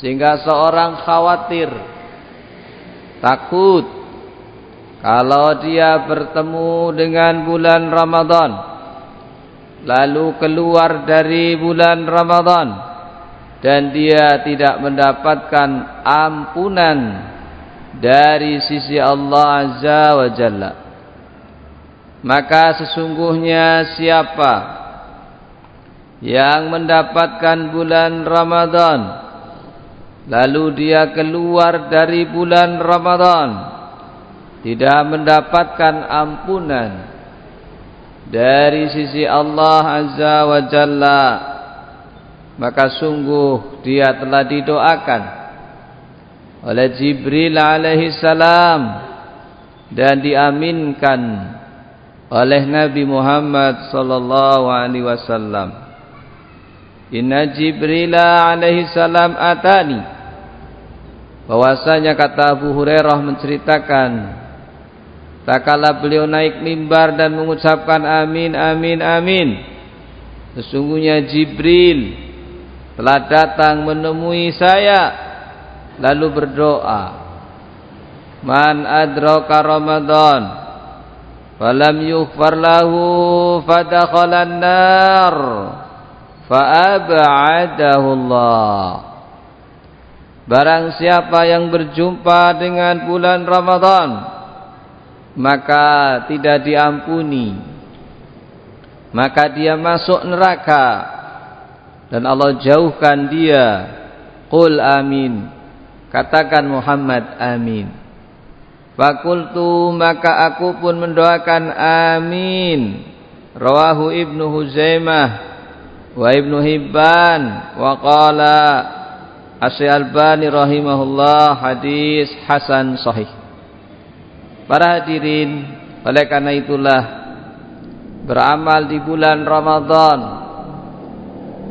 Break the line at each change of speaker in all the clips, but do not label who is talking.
sehingga seorang khawatir takut kalau dia bertemu dengan bulan Ramadan. Lalu keluar dari bulan Ramadan dan dia tidak mendapatkan ampunan dari sisi Allah Azza wa Jalla. Maka sesungguhnya siapa yang mendapatkan bulan Ramadan lalu dia keluar dari bulan Ramadan. Tidak mendapatkan ampunan. Dari sisi Allah Azza wa Jalla maka sungguh dia telah didoakan oleh Jibril alaihi salam dan diaminkan oleh Nabi Muhammad sallallahu alaihi wasallam. Inna Jibril alaihi salam atani bahwasanya kata Abu Hurairah menceritakan tak kala beliau naik mimbar dan mengucapkan amin amin amin sesungguhnya Jibril telah datang menemui saya lalu berdoa man adraka ramadan falam yughfar lahu fadakhalan nar fa'ab'adahu Allah Barang siapa yang berjumpa dengan bulan Ramadan maka tidak diampuni. Maka dia masuk neraka. Dan Allah jauhkan dia. Qul amin. Katakan Muhammad amin. Fakultu maka aku pun mendoakan amin. Rawahu ibnu Huzaimah wa Ibnu Hibban wa qala Asy Albani rahimahullah hadis hasan sahih. Para hadirin, oleh karena itulah beramal di bulan Ramadan,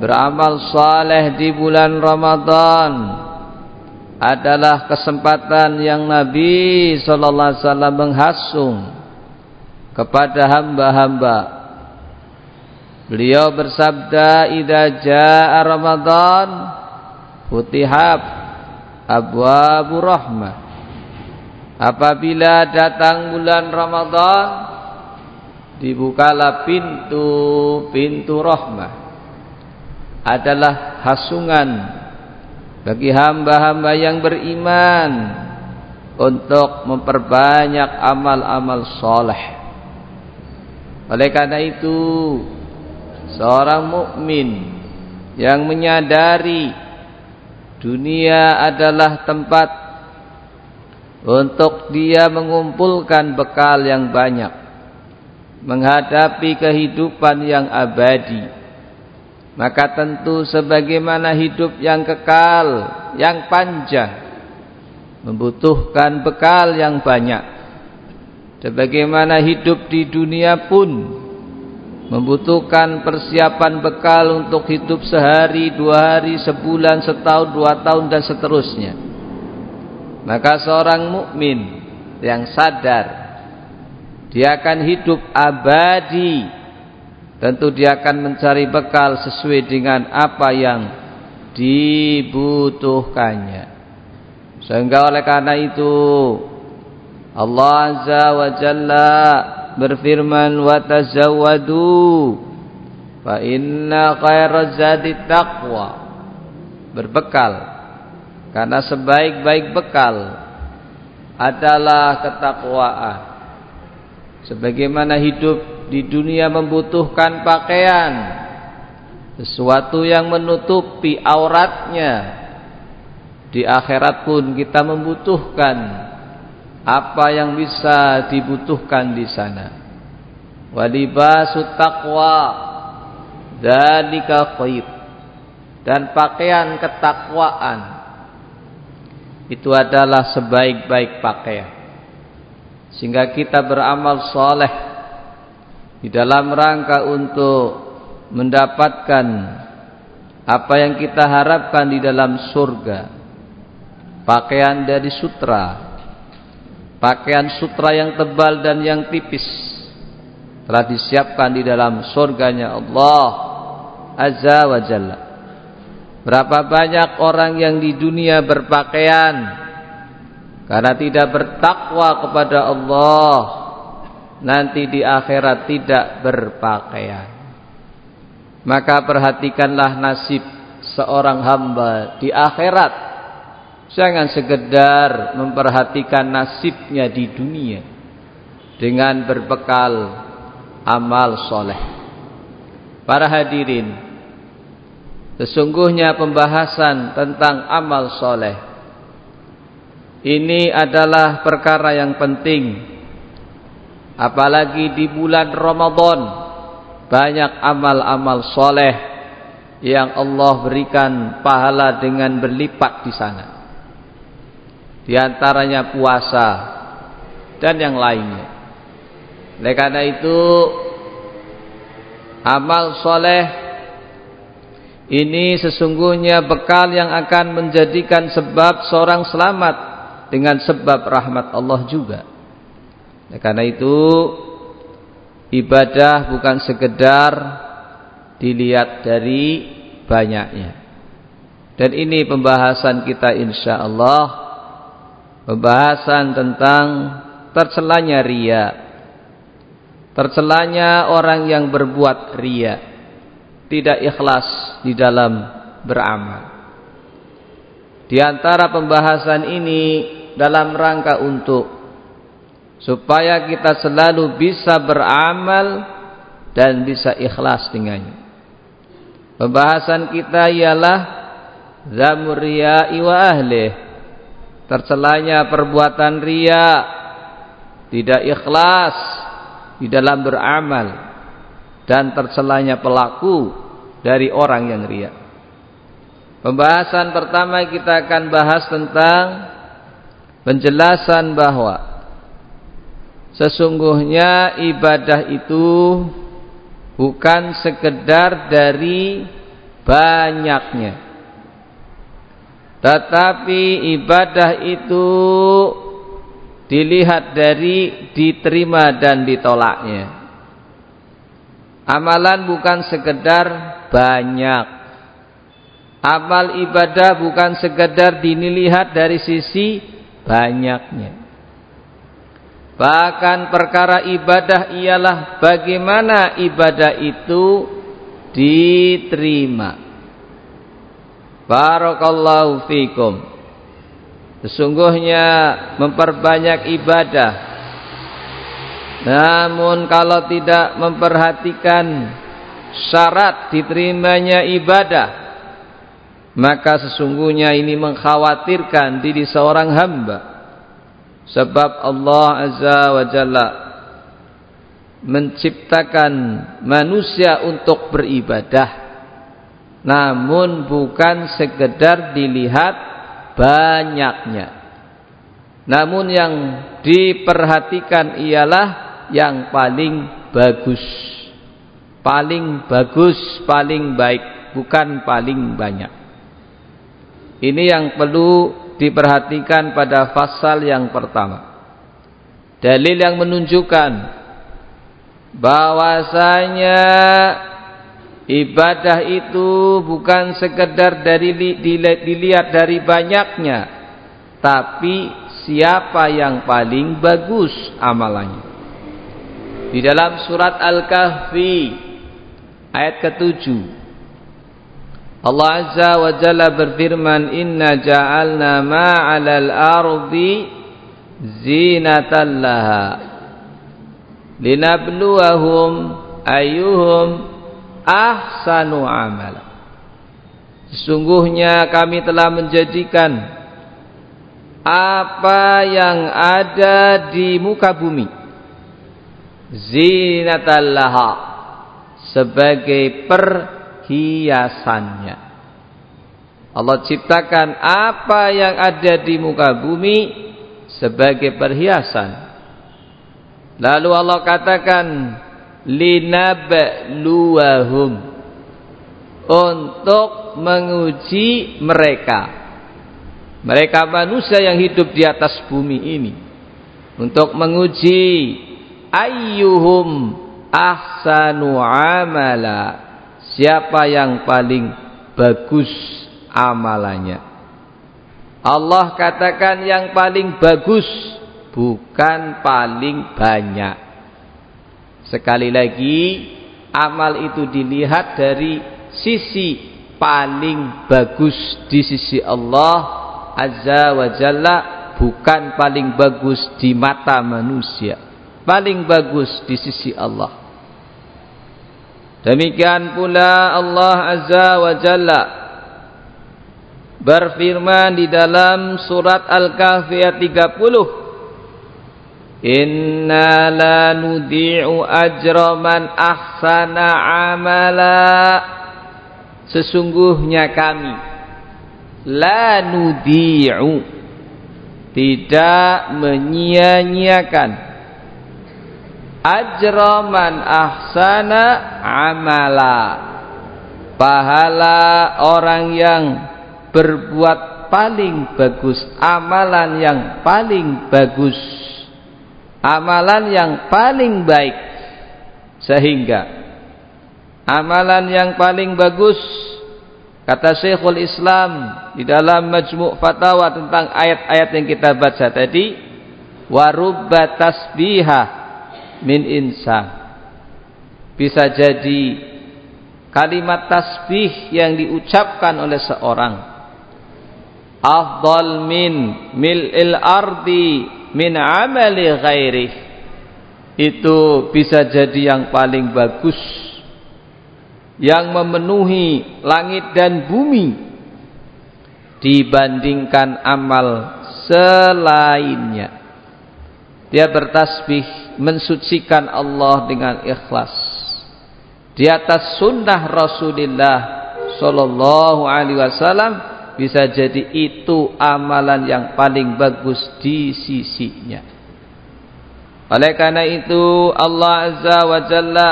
beramal saleh di bulan Ramadan adalah kesempatan yang Nabi sallallahu alaihi wasallam menghasung kepada hamba-hamba Beliau bersabda, "Idza jaa Ramadan, futihat abwabur rahmah." Apabila datang bulan Ramadan, dibukalah pintu-pintu rahmah. Adalah hasungan bagi hamba-hamba yang beriman untuk memperbanyak amal-amal soleh. Oleh karena itu, seorang mukmin yang menyadari dunia adalah tempat untuk dia mengumpulkan bekal yang banyak menghadapi kehidupan yang abadi. Maka tentu sebagaimana hidup yang kekal yang panjang membutuhkan bekal yang banyak. Sebagaimana hidup di dunia pun membutuhkan persiapan bekal untuk hidup sehari, dua hari, sebulan, setahun, dua tahun dan seterusnya. Maka seorang mukmin yang sadar dia akan hidup abadi, tentu dia akan mencari bekal sesuai dengan apa yang dibutuhkannya. Sehingga oleh karena itu Allah Azza wa Jalla berfirman wa tazawwadu fa inna khairaz zadi taqwa. Berbekal karena sebaik-baik bekal adalah ketakwaan. Sebagaimana hidup di dunia membutuhkan pakaian sesuatu yang menutupi auratnya di akhirat pun kita membutuhkan apa yang bisa dibutuhkan di sana. Walibasut taqwa dzalika khair. Dan pakaian ketakwaan itu adalah sebaik-baik pakaian. Sehingga kita beramal soleh di dalam rangka untuk mendapatkan apa yang kita harapkan di dalam surga. Pakaian dari sutra pakaian sutra yang tebal dan yang tipis telah disiapkan di dalam surganya Allah Azza wa Jalla Berapa banyak orang yang di dunia berpakaian karena tidak bertakwa kepada Allah, nanti di akhirat tidak berpakaian. Maka perhatikanlah nasib seorang hamba di akhirat. Jangan sekedar memperhatikan nasibnya di dunia dengan berbekal amal soleh. Para hadirin, sesungguhnya pembahasan tentang amal soleh ini adalah perkara yang penting, apalagi di bulan Ramadan banyak amal-amal soleh yang Allah berikan pahala dengan berlipat di sana. Di antaranya puasa dan yang lainnya. Oleh karena itu amal soleh ini sesungguhnya bekal yang akan menjadikan sebab seorang selamat dengan sebab rahmat Allah juga. Oleh karena itu ibadah bukan sekedar dilihat dari banyaknya. Dan ini pembahasan kita insya Allah pembahasan tentang tercelanya ria Tercelanya orang yang berbuat ria, tidak ikhlas di dalam beramal. Di antara pembahasan ini dalam rangka untuk supaya kita selalu bisa beramal dan bisa ikhlas dengannya. Pembahasan kita ialah zamur riya'i wa ahlih. Tercelanya perbuatan ria, tidak ikhlas di dalam beramal dan tercelanya pelaku dari orang yang ria. Pembahasan pertama kita akan bahas tentang penjelasan bahwa sesungguhnya ibadah itu bukan sekedar dari banyaknya. Tetapi ibadah itu dilihat dari diterima dan ditolaknya. Amalan bukan sekedar banyak. Amal ibadah bukan sekedar dilihat dari sisi banyaknya. Bahkan perkara ibadah ialah bagaimana ibadah itu diterima. Barakallahu fikum. Sesungguhnya memperbanyak ibadah. Namun kalau tidak memperhatikan syarat diterimanya ibadah Maka sesungguhnya ini mengkhawatirkan diri seorang hamba. Sebab Allah Azza wa Jalla Menciptakan manusia untuk beribadah Namun bukan sekedar dilihat banyaknya. Namun yang diperhatikan ialah yang paling bagus. Paling bagus, paling baik, bukan paling banyak. Ini yang perlu diperhatikan pada pasal yang pertama. Dalil yang menunjukkan bahwasanya Ibadah itu bukan sekedar dari dilihat dari banyaknya, tapi siapa yang paling bagus amalannya. Di dalam surat Al-Kahfi ayat ke-7 Allah Azza wa Jalla berfirman Inna ja'alna ma'alal ardi zinatan laha linabluwahum ayyuhum ahsanu amala. Sesungguhnya kami telah menjadikan apa yang ada di muka bumi zinatallaha sebagai perhiasannya. Allah ciptakan apa yang ada di muka bumi sebagai perhiasan. Lalu Allah katakan linabluwahum untuk menguji mereka mereka manusia yang hidup di atas bumi ini untuk menguji ayyuhum ahsanu amala siapa yang paling bagus amalannya. Allah katakan yang paling bagus bukan paling banyak. Sekali lagi amal itu dilihat dari sisi paling bagus di sisi Allah Azza wa Jalla bukan paling bagus di mata manusia. Paling bagus di sisi Allah. Demikian pula Allah Azza wa Jalla berfirman di dalam surat Al-Kahfi ayat 30 Inna la nudi'u ajra man ahsana amala. Sesungguhnya kami la nudi'u tidak menyia-nyiakan. Ajra man ahsana amala. Pahala orang yang berbuat paling bagus amalan yang paling bagus amalan yang paling baik. Sehingga. Amalan yang paling bagus. Kata Syekhul Islam di dalam majmu' fatwa tentang ayat-ayat yang kita baca tadi warubba tasbiha min insan. Bisa jadi kalimat tasbih yang diucapkan oleh seorang. Afdal min mil'il ardi min amali ghairi. Itu bisa jadi yang paling bagus. Yang memenuhi langit dan bumi. Dibandingkan amal selainnya. Dia bertasbih mensucikan Allah dengan ikhlas. Di atas sunnah Rasulullah sallallahu alaihi wasallam bisa jadi itu amalan yang paling bagus di sisinya. Oleh karena itu Allah Azza wa Jalla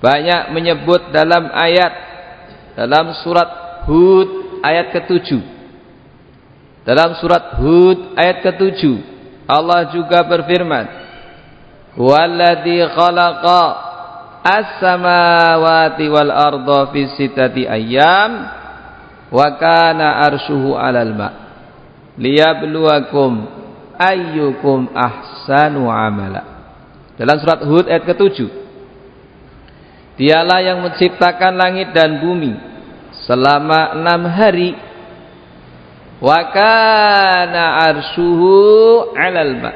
banyak menyebut dalam ayat dalam surat Hud ayat ke-7. Dalam surat Hud ayat ke-7 Allah juga berfirman, "Huwallazi khalaqa as-samawati wal arda fi sittati ayyam" wa kana arshuhu 'alal ma liyabluwakum ayyukum ahsanu amala. Dalam surat Hud ayat ke-7 Dialah yang menciptakan langit dan bumi selama enam hari. Wa kana arshuhu 'alal ma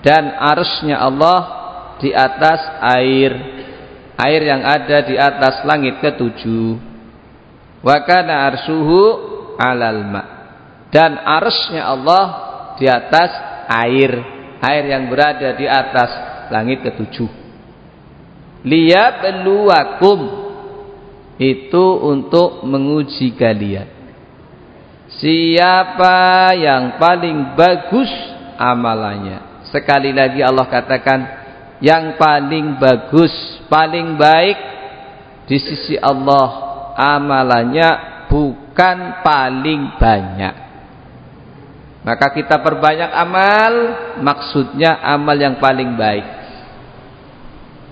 dan arsnya Allah di atas air. Air yang ada di atas langit ketujuh wa kana arsuhu alal ma. Dan arsnya Allah di atas air. Air yang berada di atas langit ketujuh. Liyabluwakum. Itu untuk menguji kalian. Siapa yang paling bagus amalannya? Sekali lagi Allah katakan yang paling bagus paling baik di sisi Allah amalannya bukan paling banyak. Maka kita perbanyak amal, maksudnya amal yang paling baik.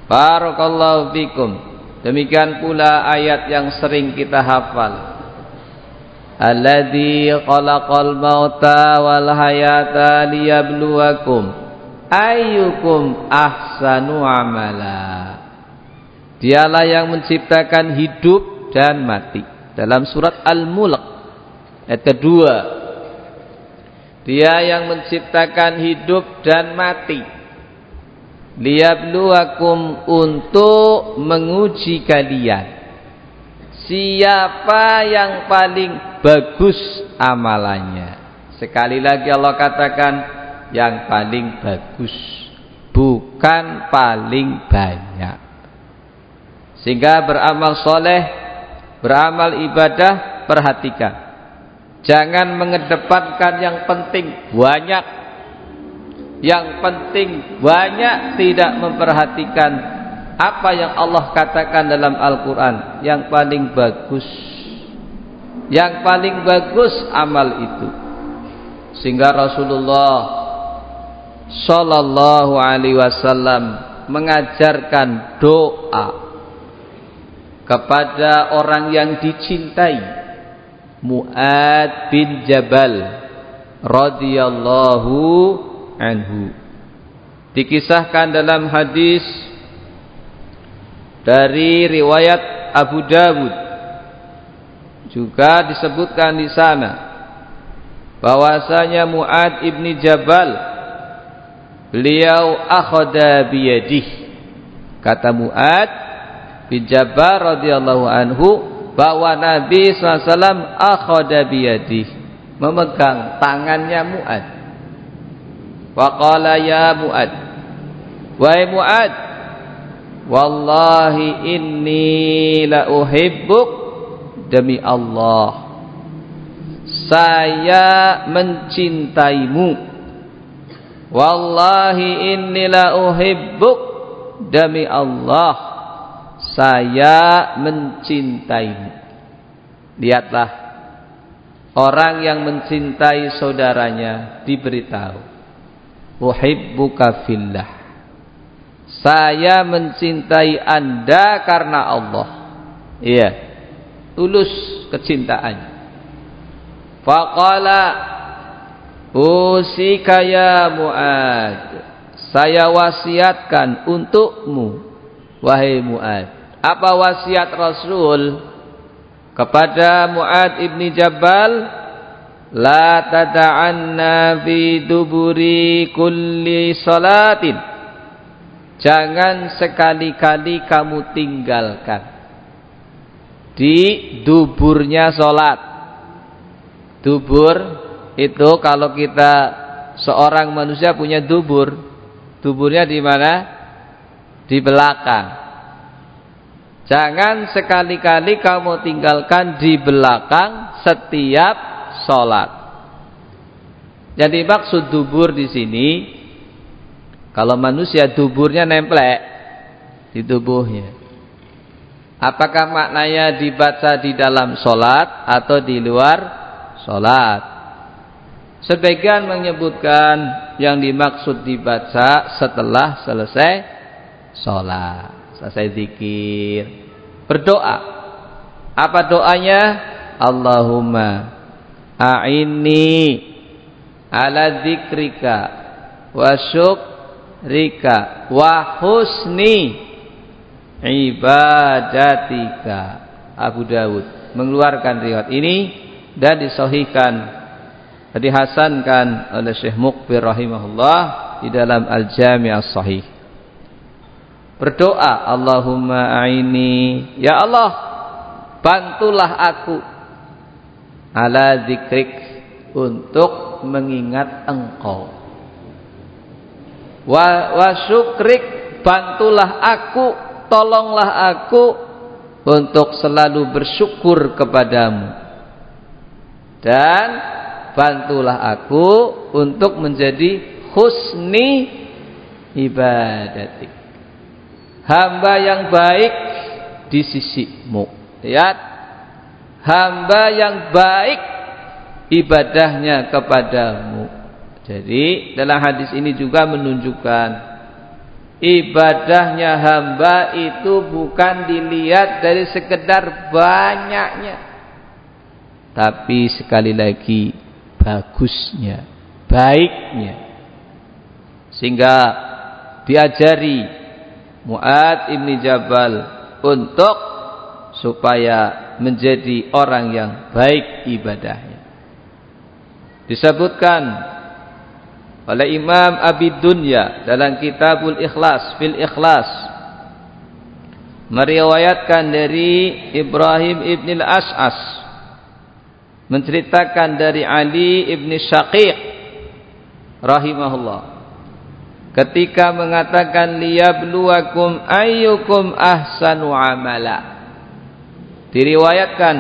Barakallahu fikum. Demikian pula ayat yang sering kita hafal. Alladzi khalaqal mauta wal hayata liyabluwakum ayyukum ahsanu amala. Dialah yang menciptakan hidup dan mati. Dalam surat Al-Mulk ayat kedua. Dia yang menciptakan hidup dan mati. Liyabluwakum untuk menguji kalian. Siapa yang paling bagus amalannya? Sekali lagi Allah katakan yang paling bagus, bukan paling banyak. Sehingga beramal soleh beramal ibadah perhatikan. Jangan mengedepankan yang penting banyak. Yang penting banyak tidak memperhatikan apa yang Allah katakan dalam Al-Quran. Yang paling bagus. Yang paling bagus amal itu. Sehingga Rasulullah Sallallahu Alaihi Wasallam mengajarkan doa kepada orang yang dicintai. Mu'ad bin Jabal radhiyallahu anhu. Dikisahkan dalam hadis dari riwayat Abu Dawud. Juga disebutkan di sana bahwasanya Muad ibni Jabal beliau akhadha biyadih. Kata Muad bin Jabal radhiyallahu anhu bahwa Nabi SAW akhadha biyadih memegang tangannya Muad. Waqala ya Muad wahai Muad wallahi inni la uhibbuk demi Allah. Saya mencintaimu. Wallahi inni la uhibbuk demi Allah saya mencintaimu. Lihatlah orang yang mencintai saudaranya diberitahu uhibbuka fillah. Saya mencintai anda karena Allah. Iya tulus kecintaannya. Faqala Usika ya Mu'ad. Saya wasiatkan untukmu Wahai Mu'ad Apa wasiat Rasul Kepada Mu'ad ibni Jabal La tada'anna fi duburi kulli salatin Jangan sekali-kali kamu tinggalkan Di duburnya solat Dubur itu kalau kita seorang manusia punya dubur, duburnya di mana? Di belakang. Jangan sekali-kali kamu tinggalkan di belakang setiap sholat. Jadi maksud dubur di sini, kalau manusia duburnya nemplek di tubuhnya. Apakah maknanya dibaca di dalam sholat atau di luar sholat. Sebagian menyebutkan yang dimaksud dibaca setelah selesai sholat. Selesai zikir. Berdoa. Apa doanya? Allahumma a'inni ala zikrika wa syukrika wa husni ibadatika Abu Dawud mengeluarkan riwayat ini dan disahihkan dihasankan oleh Syekh Muqbir rahimahullah di dalam Al-Jami' As-Sahih. Berdoa, Allahumma aini, ya Allah, bantulah aku ala zikrik untuk mengingat Engkau. Wa, wa syukrik, bantulah aku, tolonglah aku untuk selalu bersyukur kepadamu. Dan bantulah aku untuk menjadi husni ibadatik hamba yang baik di sisimu. Lihat. Hamba yang baik ibadahnya kepadamu. Jadi dalam hadis ini juga menunjukkan ibadahnya hamba itu bukan dilihat dari sekedar banyaknya tapi sekali lagi bagusnya, baiknya. Sehingga diajari Mu'ad ibni Jabal untuk supaya menjadi orang yang baik ibadahnya. Disebutkan oleh Imam Abi Dunya dalam Kitabul Ikhlas fil Ikhlas meriwayatkan dari Ibrahim ibn al-As'as menceritakan dari Ali ibn Syaqiq rahimahullah ketika mengatakan liyabluwakum ayyukum ahsanu amala. Diriwayatkan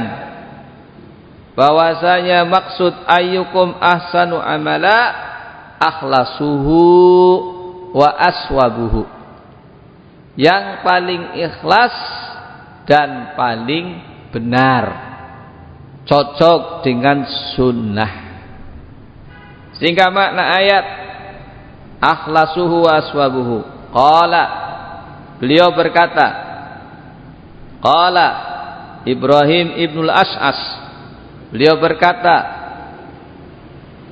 bahwasanya maksud ayyukum ahsanu amala akhlasuhu wa aswabuhu. Yang paling ikhlas dan paling benar cocok dengan sunnah. Sehingga makna ayat akhlasuhu aswabuhu. Qala. Beliau berkata qala Ibrahim ibnul As'as beliau berkata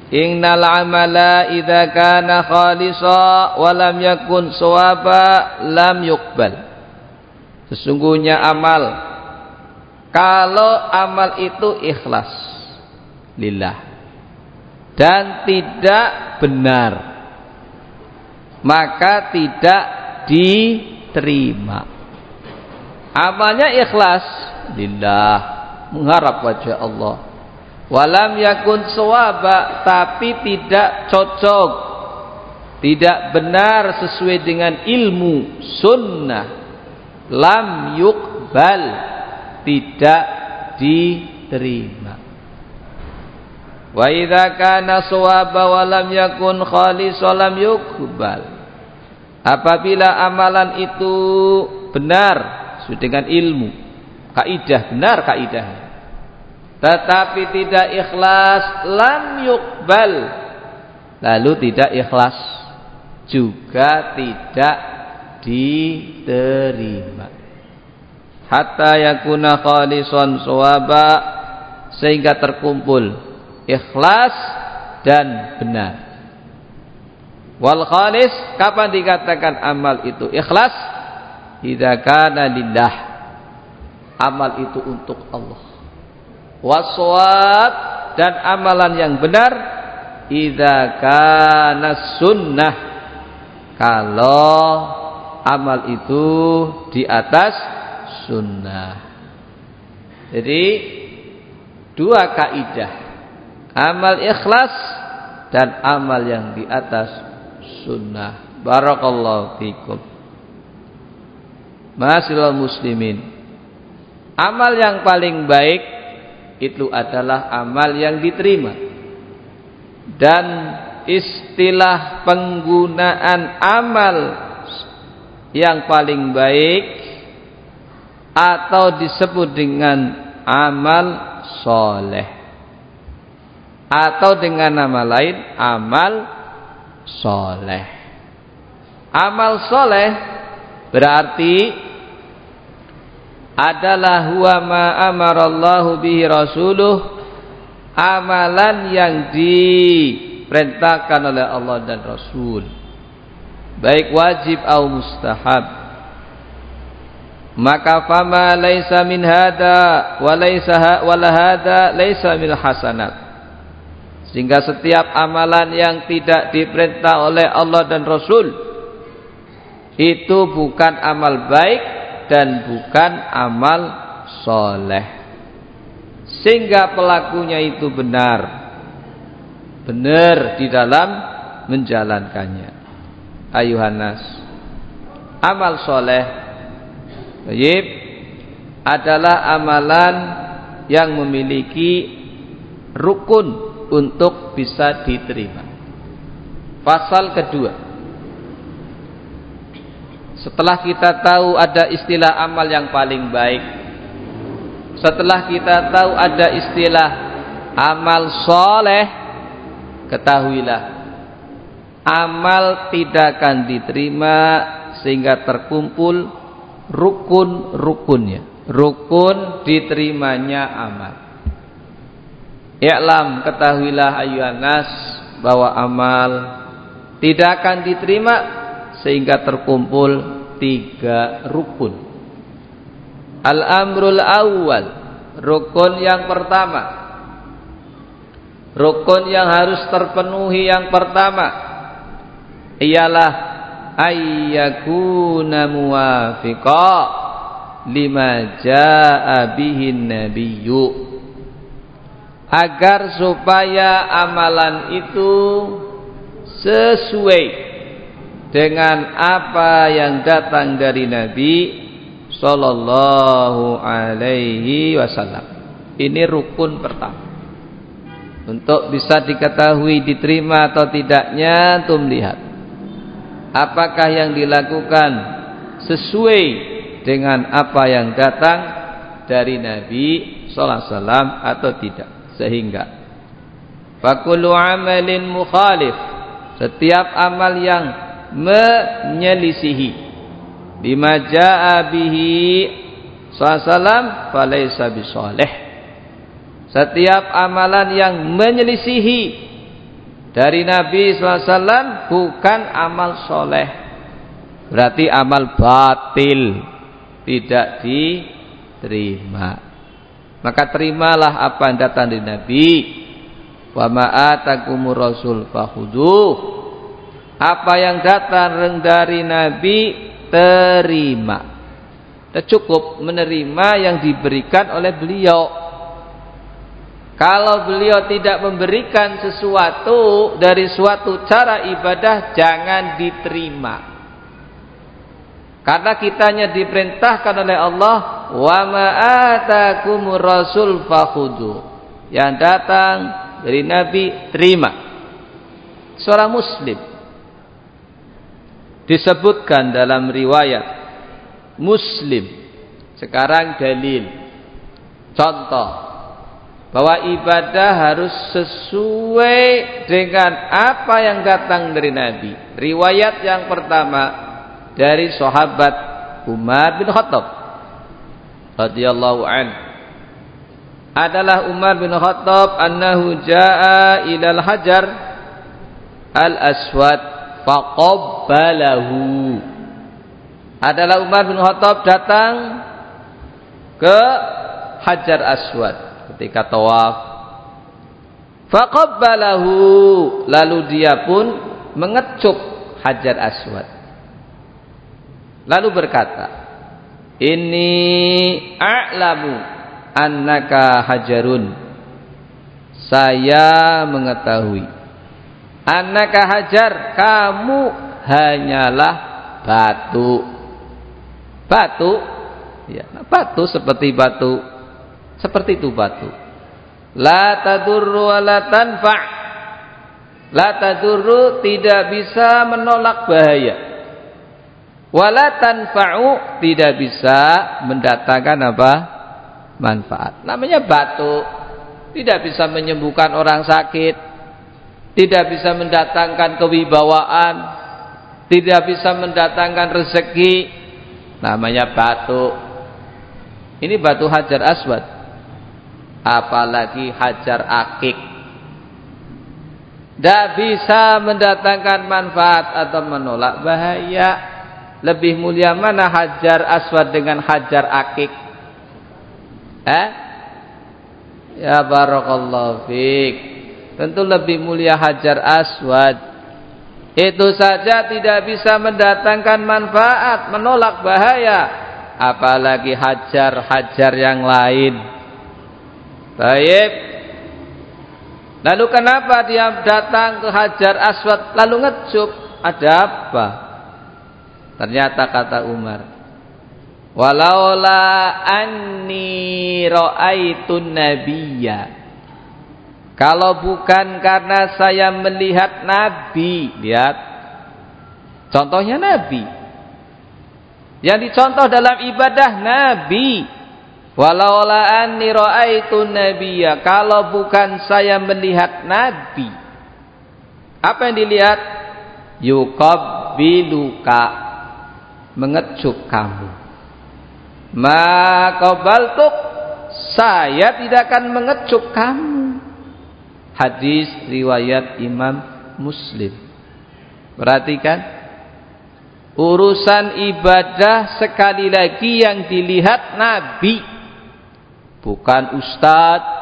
Innal amala idza kana khalisa wa lam yakun sawaba lam yuqbal. Sesungguhnya amal kalau amal itu ikhlas lillah dan tidak benar maka tidak diterima. Amalnya ikhlas lillah mengharap wajah Allah Walam yakun sawaba tapi tidak cocok. Tidak benar sesuai dengan ilmu sunnah. Lam yukbal tidak diterima. Wa idza kana sawaba wa lam yakun khalisan lam yukbal. Apabila amalan itu benar sesuai dengan ilmu, kaidah benar kaidahnya tetapi tidak ikhlas lam yukbal lalu tidak ikhlas juga tidak diterima. Hatta yakuna khalisan suwaba sehingga terkumpul ikhlas dan benar. Wal khalis kapan dikatakan amal itu ikhlas? Idza kana lillah. Amal itu untuk Allah. Waswab dan amalan yang benar idza kana sunnah. Kalau amal itu di atas sunnah. Jadi dua kaidah amal ikhlas dan amal yang di atas sunnah. Barakallahu fikum. Masyaallah muslimin amal yang paling baik itu adalah amal yang diterima dan istilah penggunaan amal yang paling baik atau disebut dengan amal soleh atau dengan nama lain amal soleh. Amal soleh berarti adalah huwa ma amarallahu bihi rasuluh amalan yang diperintahkan oleh Allah dan Rasul. Baik wajib atau mustahab. Maka fama laisa min hada wa laisa wala hada laisa min hasanat sehingga setiap amalan yang tidak diperintah oleh Allah dan Rasul itu bukan amal baik dan bukan amal soleh. Sehingga pelakunya itu benar benar di dalam menjalankannya. Ayuhanas amal soleh Baik, adalah amalan yang memiliki rukun untuk bisa diterima pasal kedua setelah kita tahu ada istilah amal yang paling baik. Setelah kita tahu ada istilah amal soleh. Ketahuilah. Amal tidak akan diterima sehingga terkumpul rukun-rukunnya. Rukun diterimanya amal. I'lam ketahuilah ayuhanas bahwa amal tidak akan diterima sehingga terkumpul tiga rukun. Al-amrul awal, rukun yang pertama. Rukun yang harus terpenuhi yang pertama ialah ayyakuna muwafiqa lima jaa bihin nabiyyu agar supaya amalan itu sesuai dengan apa yang datang dari Nabi sallallahu alaihi wasallam. Ini rukun pertama. Untuk bisa diketahui diterima atau tidaknya antum lihat. Apakah yang dilakukan sesuai dengan apa yang datang dari Nabi sallallahu alaihi wasallam atau tidak. Sehingga. Fakulu amalin mukhalif. Setiap amal yang menyelisihi. Bima jaa bihi sallam falaysa bisoleh. Setiap amalan yang menyelisihi dari Nabi SAW bukan amal soleh. Berarti amal batil. Tidak diterima maka terimalah apa yang datang dari Nabi wa ma'atakumur rasul fahuduh apa yang datang dari Nabi terima. Cukup menerima yang diberikan oleh beliau. Kalau beliau tidak memberikan sesuatu dari suatu cara ibadah jangan diterima. Karena kitanya diperintahkan oleh Allah wa ma'atakumur rasul fakhudu. Yang datang dari Nabi terima. Seorang muslim disebutkan dalam riwayat Muslim sekarang dalil contoh bahwa ibadah harus sesuai dengan apa yang datang dari Nabi riwayat yang pertama dari sahabat Umar bin Khattab radhiyallahu an. Adalah Umar bin Khattab annahu jaa ilal hajar al aswad faqabbalahu. Adalah Umar bin Khattab datang ke Hajar Aswad ketika tawaf. Faqabbalahu lalu dia pun mengecup Hajar Aswad lalu berkata ini a'lamu annaka hajarun saya mengetahui Anaka hajar, kamu hanyalah batu. Batu, ya, batu seperti batu, seperti itu batu. La tadurru wa la tanfa'. La tadurru tidak bisa menolak bahaya. Wala tanfa'u tidak bisa mendatangkan apa? manfaat. Namanya batu. Tidak bisa menyembuhkan orang sakit, tidak bisa mendatangkan kewibawaan, tidak bisa mendatangkan rezeki, namanya batu. Ini batu hajar aswad. Apalagi hajar akik. Tidak bisa mendatangkan manfaat atau menolak bahaya. Lebih mulia mana hajar aswad dengan hajar akik? Eh? Ya barakallahu fiqh tentu lebih mulia hajar aswad. Itu saja tidak bisa mendatangkan manfaat menolak bahaya. Apalagi hajar-hajar yang lain. Baik. Lalu kenapa dia datang ke hajar aswad? Lalu ngecup? Ada apa ternyata kata Umar walaula anni ra'aitun nabiyya kalau bukan karena saya melihat Nabi, lihat. Contohnya Nabi. Yang dicontoh dalam ibadah Nabi. Walau la anni ra'aitu nabiyya. Kalau bukan saya melihat Nabi. Apa yang dilihat? Yuqabbiluka. Mengecup kamu. Ma qabaltuk. Saya tidak akan mengecup kamu hadis riwayat Imam Muslim. Perhatikan urusan ibadah sekali lagi yang dilihat Nabi bukan ustadz,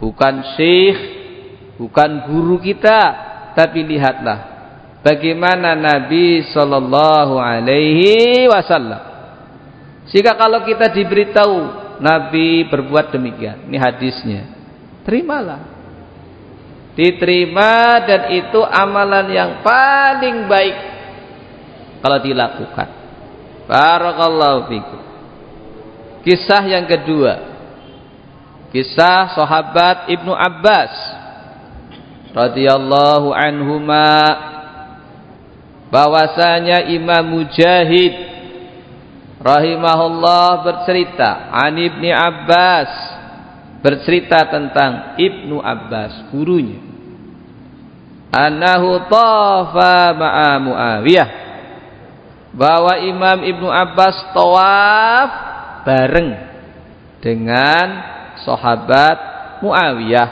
bukan syekh, bukan guru kita, tapi lihatlah bagaimana Nabi Shallallahu Alaihi Wasallam. Jika kalau kita diberitahu Nabi berbuat demikian, ini hadisnya, terimalah. Diterima dan itu amalan yang paling baik kalau dilakukan. Barakallahu fikum. Kisah yang kedua kisah sahabat Ibnu Abbas radhiyallahu anhuma bahwasanya Imam Mujahid rahimahullah bercerita an Ibni Abbas bercerita tentang Ibnu Abbas gurunya annahu tafa ma'a Muawiyah bahwa Imam Ibnu Abbas tawaf bareng dengan sahabat Muawiyah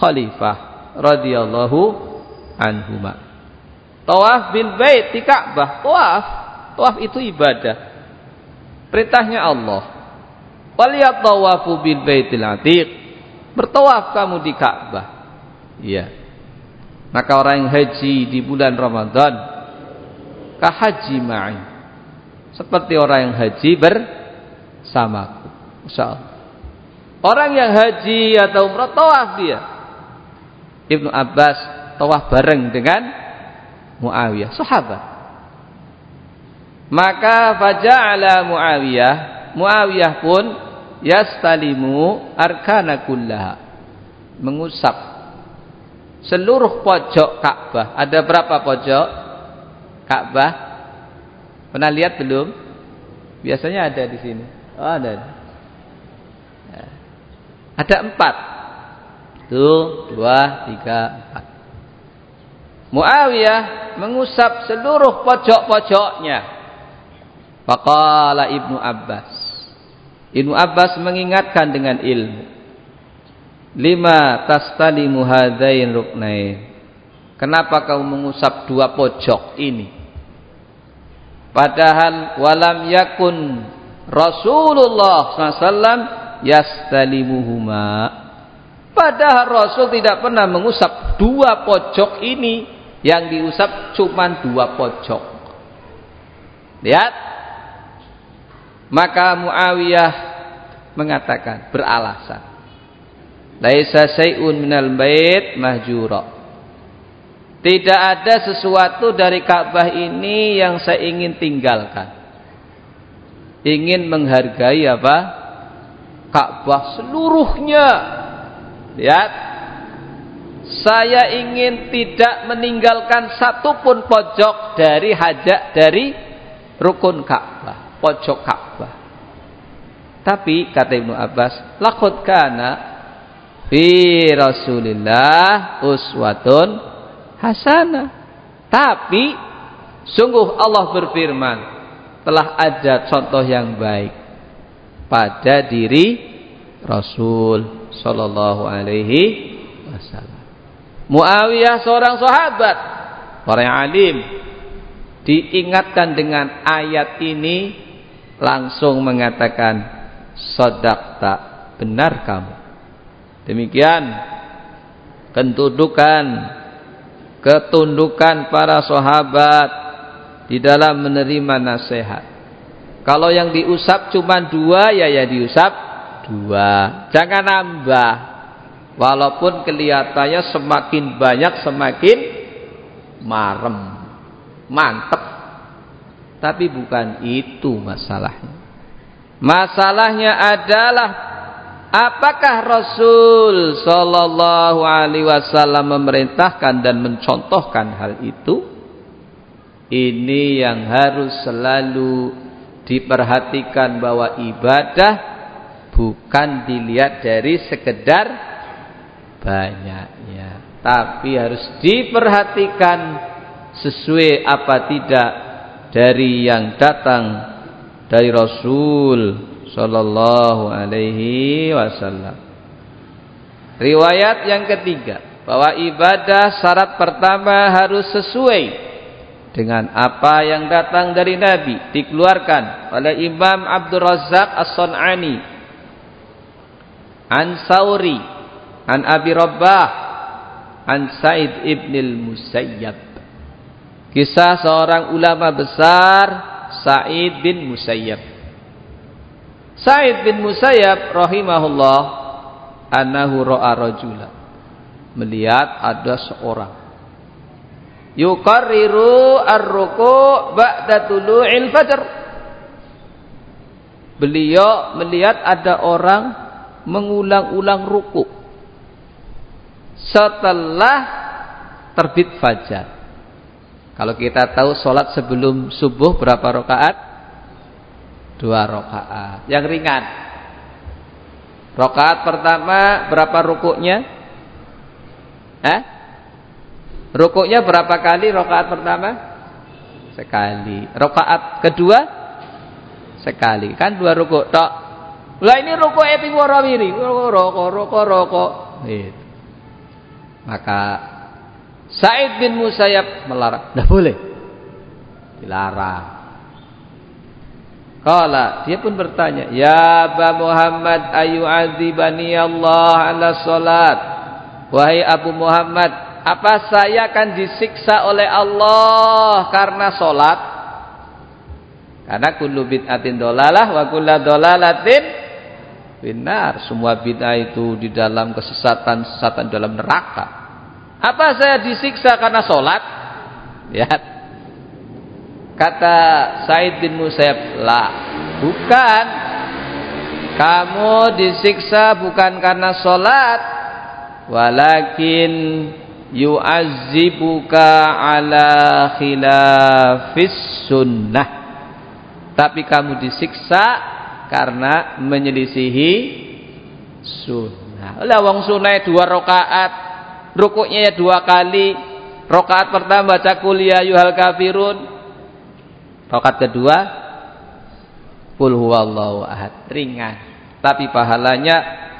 khalifah radhiyallahu anhuma. Tawaf bil bait di Ka'bah. Tawaf, tawaf itu ibadah. Perintahnya Allah. Waliyatawafu bil baitil atiq. Bertawaf kamu di Ka'bah. Iya. Maka orang yang haji di bulan Ramadan kahaji ma'i. Seperti orang yang haji bersamaku. Insyaallah. Orang yang haji atau umrah tawaf dia. Ibnu Abbas tawaf bareng dengan Muawiyah, sahabat. Maka faja'ala Muawiyah, Muawiyah pun yastalimu arkana kullaha. Mengusap seluruh pojok Ka'bah. Ada berapa pojok Ka'bah? Pernah lihat belum? Biasanya ada di sini. Oh, ada. Ada empat. Tuh, dua, tiga, empat. Muawiyah mengusap seluruh pojok-pojoknya. Faqala Ibnu Abbas. Ibnu Abbas mengingatkan dengan ilmu. Lima tastalimu hadain ruknain. Kenapa kau mengusap dua pojok ini? Padahal walam yakun Rasulullah SAW yastalimuhuma padahal Rasul tidak pernah mengusap dua pojok ini yang diusap cuma dua pojok. Lihat. Maka Muawiyah mengatakan beralasan. Laisa sayun minal bait mahjura. Tidak ada sesuatu dari Ka'bah ini yang saya ingin tinggalkan. Ingin menghargai apa? Ka'bah seluruhnya. Lihat. Saya ingin tidak meninggalkan satupun pojok dari hajat dari rukun Ka'bah, pojok Ka'bah. Tapi kata Ibnu Abbas, laqad kana fi Rasulillah uswatun hasanah. Tapi sungguh Allah berfirman, telah ada contoh yang baik pada diri Rasul sallallahu alaihi wasallam. Muawiyah seorang sahabat, orang yang alim, diingatkan dengan ayat ini langsung mengatakan tak benar kamu. Demikian ketundukan ketundukan para sahabat di dalam menerima nasihat. Kalau yang diusap cuma dua ya ya diusap dua. Jangan nambah. Walaupun kelihatannya semakin banyak semakin marem. Mantep. Tapi bukan itu masalahnya. Masalahnya adalah apakah Rasul sallallahu alaihi wasallam memerintahkan dan mencontohkan hal itu? Ini yang harus selalu diperhatikan bahwa ibadah bukan dilihat dari sekedar banyaknya. Tapi harus diperhatikan sesuai apa tidak dari yang datang dari Rasul sallallahu alaihi wasallam. Riwayat yang ketiga bahwa ibadah syarat pertama harus sesuai dengan apa yang datang dari Nabi dikeluarkan oleh Imam Abdul Razak As-Sun'ani an Sauri an Abi Rabbah an Said ibn al-Musayyab. Kisah seorang ulama besar Said bin Musayyab. Said bin Musayyab rahimahullah annahu ra'a rajula. Melihat ada seorang. Yuqarriru ar-ruku' ba'da tulu'il fajr. Beliau melihat ada orang mengulang-ulang ruku setelah terbit fajar. Kalau kita tahu sholat sebelum subuh berapa rakaat? Dua rakaat. Yang ringan. Rakaat pertama berapa rukuknya? Eh? Rukuknya berapa kali rokaat pertama? Sekali. Rokaat kedua? Sekali. Kan dua rukuk tok. Lah ini rokok eping warawiri, rokok, rokok, rokok. Gitu. Maka Said bin Musayyab melarang. Tidak boleh. Dilarang. Kala dia pun bertanya, "Ya Aba Muhammad, ayu azibani Allah ala salat?" Wahai Abu Muhammad, apa saya akan disiksa oleh Allah karena salat? Karena kullu bid'atin dolalah wa kullu dolalatin binar. Semua bid'ah itu di dalam kesesatan-kesesatan dalam neraka. Apa saya disiksa karena sholat? Lihat. Kata Said bin Musayyab, lah, bukan. Kamu disiksa bukan karena sholat, walakin yu'azzibuka ala khilafis sunnah. Tapi kamu disiksa karena menyelisihi sunnah. Lah wong sunnah dua rakaat rukuknya ya dua kali. Rokaat pertama baca kuliah yuhal kafirun. Rokaat kedua kul huwallahu ahad. Ringan tapi pahalanya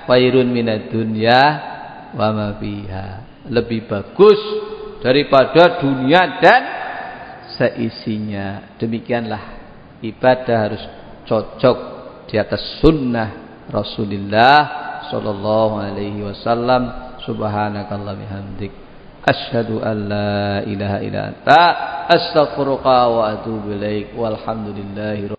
khairun minad dunya wa ma fiha. Lebih bagus daripada dunia dan seisinya. Demikianlah ibadah harus cocok di atas sunnah Rasulullah sallallahu alaihi wasallam. Subhanakallah bihamdik. Asyhadu an la ilaha illa anta. Astaghfiruka wa atubu ilaik. Walhamdulillahi